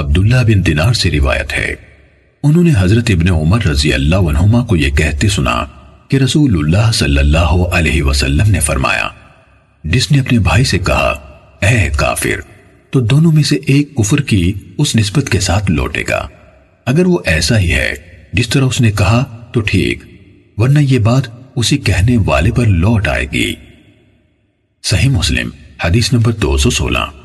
عبداللہ بن دینار سے روایت ہے۔ انہوں نے حضرت ابن عمر رضی اللہ عنہما کو یہ کہتے سنا کہ رسول اللہ صلی اللہ علیہ وسلم نے فرمایا، جس نے اپنے بھائی سے کہا، اے کافر، تو دونوں میں سے ایک کفر کی اس نسبت کے ساتھ لوٹے گا۔ اگر وہ ایسا ہی ہے، جس طرح اس نے کہا، تو ٹھیک، ورنہ یہ بات اسی کہنے والے پر لوٹ آئے گی۔ صحیح مسلم، حدیث نمبر دو سو سولہ۔